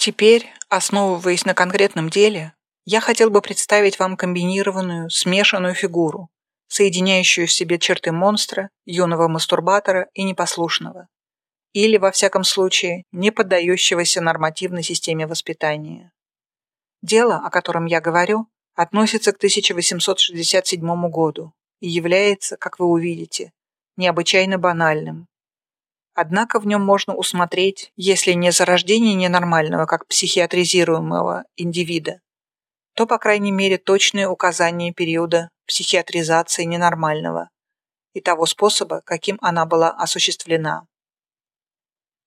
Теперь, основываясь на конкретном деле, я хотел бы представить вам комбинированную, смешанную фигуру, соединяющую в себе черты монстра, юного мастурбатора и непослушного. Или, во всяком случае, не поддающегося нормативной системе воспитания. Дело, о котором я говорю, относится к 1867 году и является, как вы увидите, необычайно банальным. Однако в нем можно усмотреть, если не зарождение ненормального как психиатризируемого индивида, то, по крайней мере, точное указание периода психиатризации ненормального и того способа, каким она была осуществлена.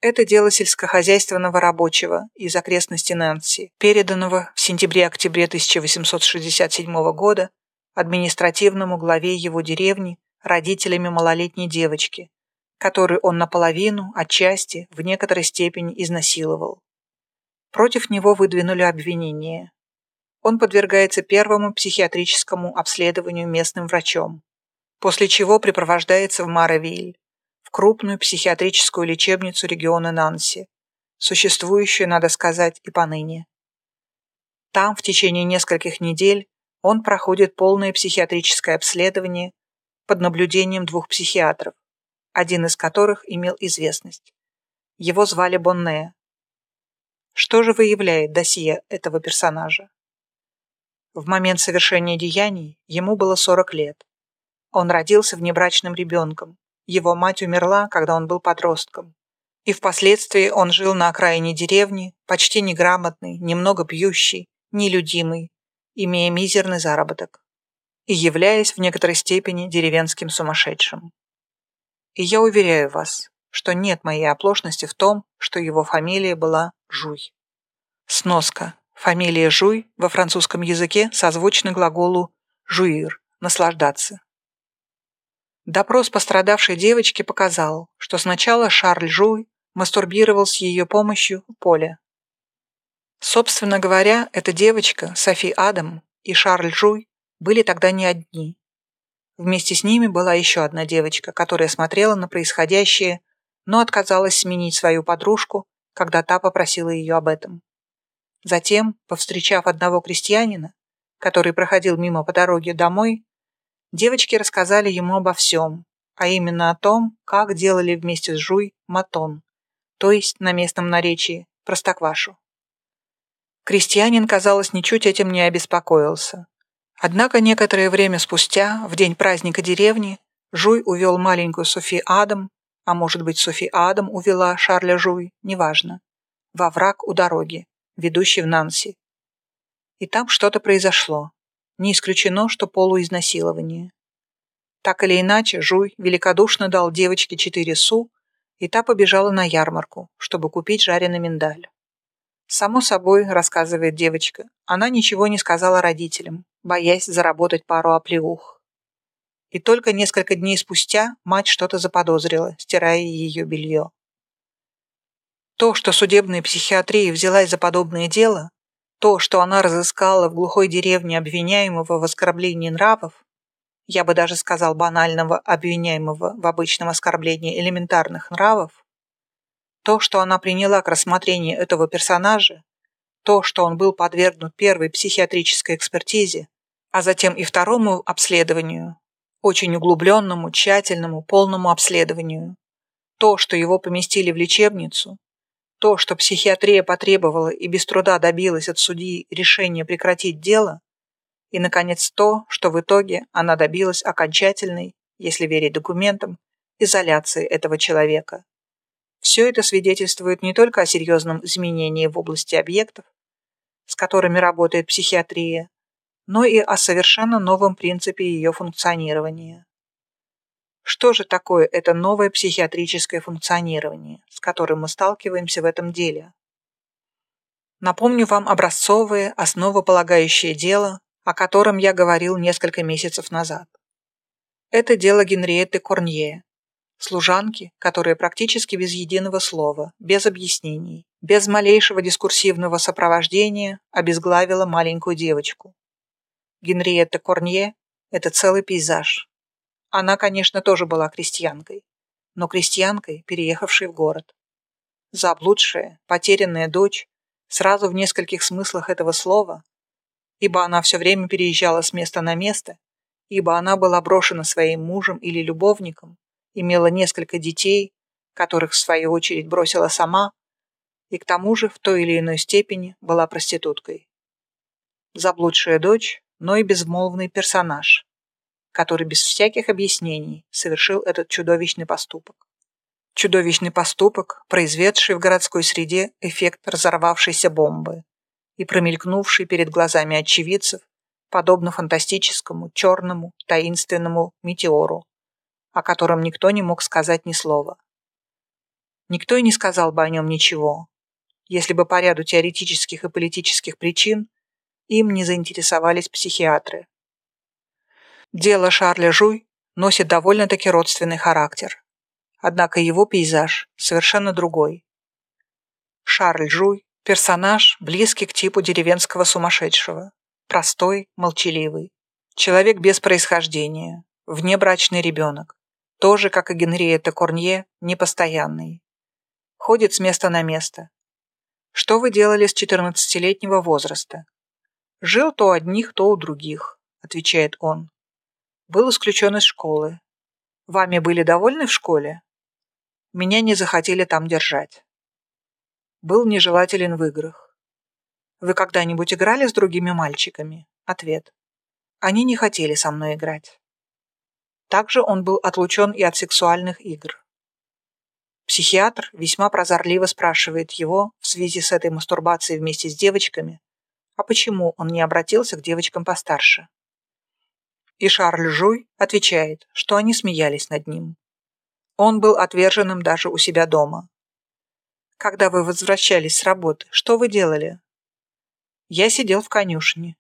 Это дело сельскохозяйственного рабочего из окрестности Нэнси, переданного в сентябре-октябре 1867 года административному главе его деревни родителями малолетней девочки, которую он наполовину, отчасти, в некоторой степени изнасиловал. Против него выдвинули обвинение. Он подвергается первому психиатрическому обследованию местным врачом, после чего припровождается в Маравиль, в крупную психиатрическую лечебницу региона Нанси, существующую, надо сказать, и поныне. Там в течение нескольких недель он проходит полное психиатрическое обследование под наблюдением двух психиатров, один из которых имел известность. Его звали Бонне. Что же выявляет досье этого персонажа? В момент совершения деяний ему было 40 лет. Он родился внебрачным ребенком. Его мать умерла, когда он был подростком. И впоследствии он жил на окраине деревни, почти неграмотный, немного пьющий, нелюдимый, имея мизерный заработок и являясь в некоторой степени деревенским сумасшедшим. И я уверяю вас, что нет моей оплошности в том, что его фамилия была Жуй. Сноска. Фамилия Жуй во французском языке созвучна глаголу «жуир» – «наслаждаться». Допрос пострадавшей девочки показал, что сначала Шарль Жуй мастурбировал с ее помощью Поля, Собственно говоря, эта девочка, Софи Адам и Шарль Жуй были тогда не одни. Вместе с ними была еще одна девочка, которая смотрела на происходящее, но отказалась сменить свою подружку, когда та попросила ее об этом. Затем, повстречав одного крестьянина, который проходил мимо по дороге домой, девочки рассказали ему обо всем, а именно о том, как делали вместе с Жуй матон, то есть на местном наречии простоквашу. Крестьянин, казалось, ничуть этим не обеспокоился. Однако некоторое время спустя, в день праздника деревни, Жуй увел маленькую Софи Адам, а может быть Софи Адам увела Шарля Жуй, неважно, во враг у дороги, ведущей в Нанси. И там что-то произошло. Не исключено, что полуизнасилование. Так или иначе, Жуй великодушно дал девочке четыре су, и та побежала на ярмарку, чтобы купить жареный миндаль. Само собой, рассказывает девочка, она ничего не сказала родителям, боясь заработать пару оплеух. И только несколько дней спустя мать что-то заподозрила, стирая ее белье. То, что судебная психиатрия взялась за подобное дело, то, что она разыскала в глухой деревне обвиняемого в оскорблении нравов, я бы даже сказал банального обвиняемого в обычном оскорблении элементарных нравов, то, что она приняла к рассмотрению этого персонажа, то, что он был подвергнут первой психиатрической экспертизе, а затем и второму обследованию, очень углубленному, тщательному, полному обследованию, то, что его поместили в лечебницу, то, что психиатрия потребовала и без труда добилась от судьи решения прекратить дело, и, наконец, то, что в итоге она добилась окончательной, если верить документам, изоляции этого человека. Все это свидетельствует не только о серьезном изменении в области объектов, с которыми работает психиатрия, но и о совершенно новом принципе ее функционирования. Что же такое это новое психиатрическое функционирование, с которым мы сталкиваемся в этом деле? Напомню вам образцовое, основополагающее дело, о котором я говорил несколько месяцев назад. Это дело Генриетты Корнье, служанки, которая практически без единого слова, без объяснений, без малейшего дискурсивного сопровождения обезглавила маленькую девочку. Генриетта Корнье – это целый пейзаж. Она, конечно, тоже была крестьянкой, но крестьянкой, переехавшей в город. Заблудшая, потерянная дочь сразу в нескольких смыслах этого слова, ибо она все время переезжала с места на место, ибо она была брошена своим мужем или любовником, имела несколько детей, которых в свою очередь бросила сама, и к тому же в той или иной степени была проституткой. Заблудшая дочь, но и безмолвный персонаж, который без всяких объяснений совершил этот чудовищный поступок. Чудовищный поступок, произведший в городской среде эффект разорвавшейся бомбы и промелькнувший перед глазами очевидцев, подобно фантастическому, черному, таинственному метеору, о котором никто не мог сказать ни слова. Никто и не сказал бы о нем ничего, если бы по ряду теоретических и политических причин им не заинтересовались психиатры. Дело Шарля Жуй носит довольно-таки родственный характер. Однако его пейзаж совершенно другой. Шарль Жуй – персонаж, близкий к типу деревенского сумасшедшего. Простой, молчаливый. Человек без происхождения. Внебрачный ребенок. Тоже, как и Генриетта Корнье, непостоянный. Ходит с места на место. Что вы делали с 14-летнего возраста? Жил то у одних, то у других, отвечает он. Был исключен из школы. Вами были довольны в школе? Меня не захотели там держать. Был нежелателен в играх. Вы когда-нибудь играли с другими мальчиками? Ответ. Они не хотели со мной играть. Также он был отлучен и от сексуальных игр. Психиатр весьма прозорливо спрашивает его в связи с этой мастурбацией вместе с девочками, а почему он не обратился к девочкам постарше. И Шарль Жуй отвечает, что они смеялись над ним. Он был отверженным даже у себя дома. Когда вы возвращались с работы, что вы делали? Я сидел в конюшне.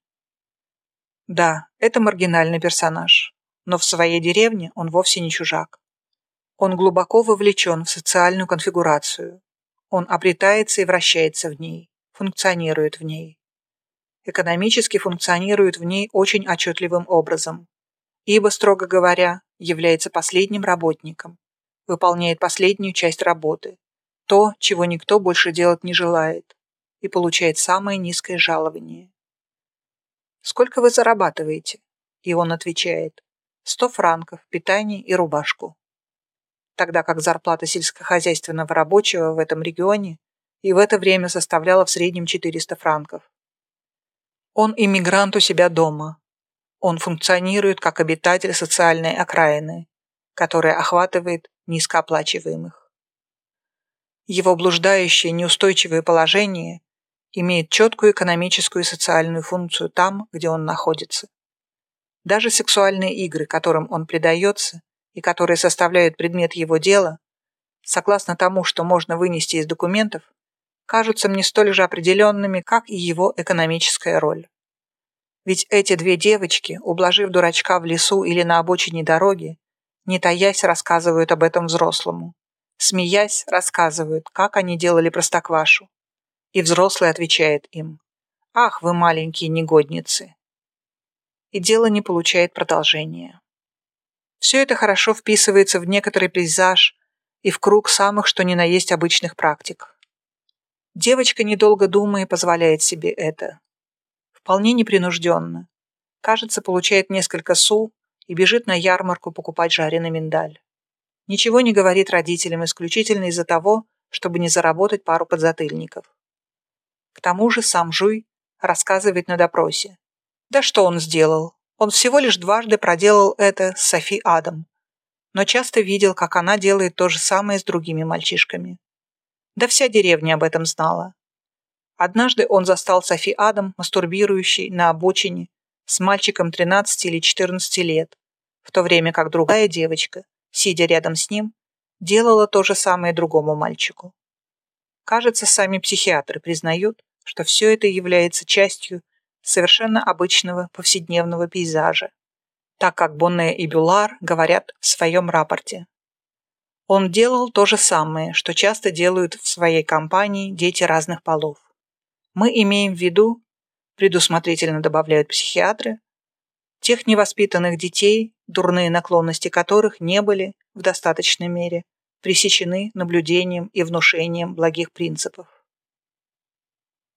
Да, это маргинальный персонаж, но в своей деревне он вовсе не чужак. Он глубоко вовлечен в социальную конфигурацию. Он обретается и вращается в ней, функционирует в ней. Экономически функционирует в ней очень отчетливым образом, ибо, строго говоря, является последним работником, выполняет последнюю часть работы, то, чего никто больше делать не желает, и получает самое низкое жалование. «Сколько вы зарабатываете?» И он отвечает, «Сто франков, питание и рубашку». Тогда как зарплата сельскохозяйственного рабочего в этом регионе и в это время составляла в среднем 400 франков. Он иммигрант у себя дома. Он функционирует как обитатель социальной окраины, которая охватывает низкооплачиваемых. Его блуждающее неустойчивое положение имеет четкую экономическую и социальную функцию там, где он находится. Даже сексуальные игры, которым он предается и которые составляют предмет его дела, согласно тому, что можно вынести из документов, кажутся мне столь же определенными, как и его экономическая роль. Ведь эти две девочки, ублажив дурачка в лесу или на обочине дороги, не таясь, рассказывают об этом взрослому. Смеясь, рассказывают, как они делали простоквашу. И взрослый отвечает им, «Ах, вы маленькие негодницы!» И дело не получает продолжения. Все это хорошо вписывается в некоторый пейзаж и в круг самых что ни на есть обычных практик. Девочка, недолго думая, позволяет себе это. Вполне непринужденно. Кажется, получает несколько су и бежит на ярмарку покупать жареный миндаль. Ничего не говорит родителям исключительно из-за того, чтобы не заработать пару подзатыльников. К тому же сам Жуй рассказывает на допросе. Да что он сделал? Он всего лишь дважды проделал это с Софи Адам, но часто видел, как она делает то же самое с другими мальчишками. Да вся деревня об этом знала. Однажды он застал Софи Адам, мастурбирующей на обочине с мальчиком 13 или 14 лет, в то время как другая девочка, сидя рядом с ним, делала то же самое другому мальчику. Кажется, сами психиатры признают, что все это является частью совершенно обычного повседневного пейзажа, так как Бонне и Бюлар говорят в своем рапорте. Он делал то же самое, что часто делают в своей компании дети разных полов. Мы имеем в виду предусмотрительно добавляют психиатры, тех невоспитанных детей, дурные наклонности которых не были в достаточной мере пресечены наблюдением и внушением благих принципов.